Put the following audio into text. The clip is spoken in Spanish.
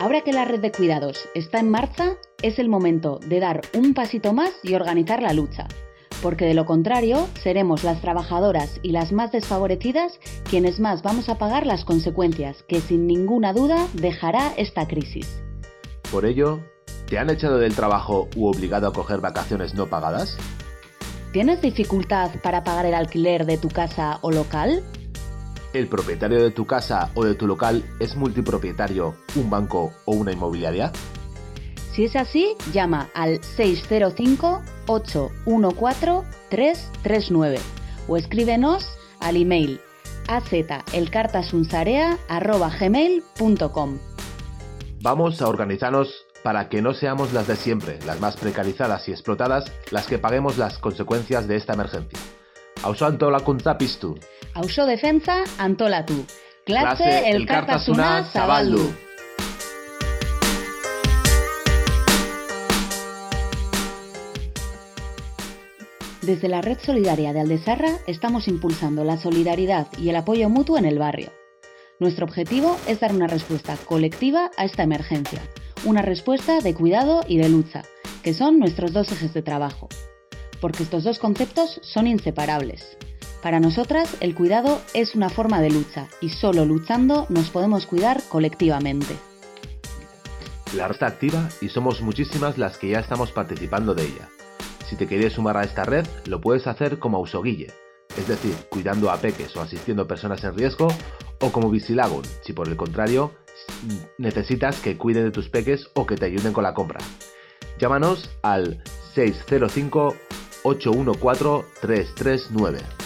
Ahora que la red de cuidados está en marcha, es el momento de dar un pasito más y organizar la lucha, porque de lo contrario seremos las trabajadoras y las más desfavorecidas quienes más vamos a pagar las consecuencias que sin ninguna duda dejará esta crisis. Por ello, ¿te han echado del trabajo u obligado a coger vacaciones no pagadas? ¿Tienes dificultad para pagar el alquiler de tu casa o local? ¿El propietario de tu casa o de tu local es multipropietario, un banco o una inmobiliaria? Si es así, llama al 605-814-339 o escríbenos al email azelcartasunsarea.gmail.com Vamos a organizarnos para que no seamos las de siempre, las más precarizadas y explotadas, las que paguemos las consecuencias de esta emergencia. Auzo antolakuntza piztu. Auzo defensa antolatu. Clase elkartasuna zabaldu. Desde la Red Solidaria de Aldesarra estamos impulsando la solidaridad y el apoyo mutuo en el barrio. Nuestro objetivo es dar una respuesta colectiva a esta emergencia, una respuesta de cuidado y de lucha, que son nuestros dos ejes de trabajo. Porque estos dos conceptos son inseparables. Para nosotras, el cuidado es una forma de lucha y solo luchando nos podemos cuidar colectivamente. La red está activa y somos muchísimas las que ya estamos participando de ella. Si te quieres sumar a esta red, lo puedes hacer como Ausoguille, es decir, cuidando a peques o asistiendo a personas en riesgo, o como Visilagun, si por el contrario necesitas que cuiden de tus peques o que te ayuden con la compra. Llámanos al 605 814 339.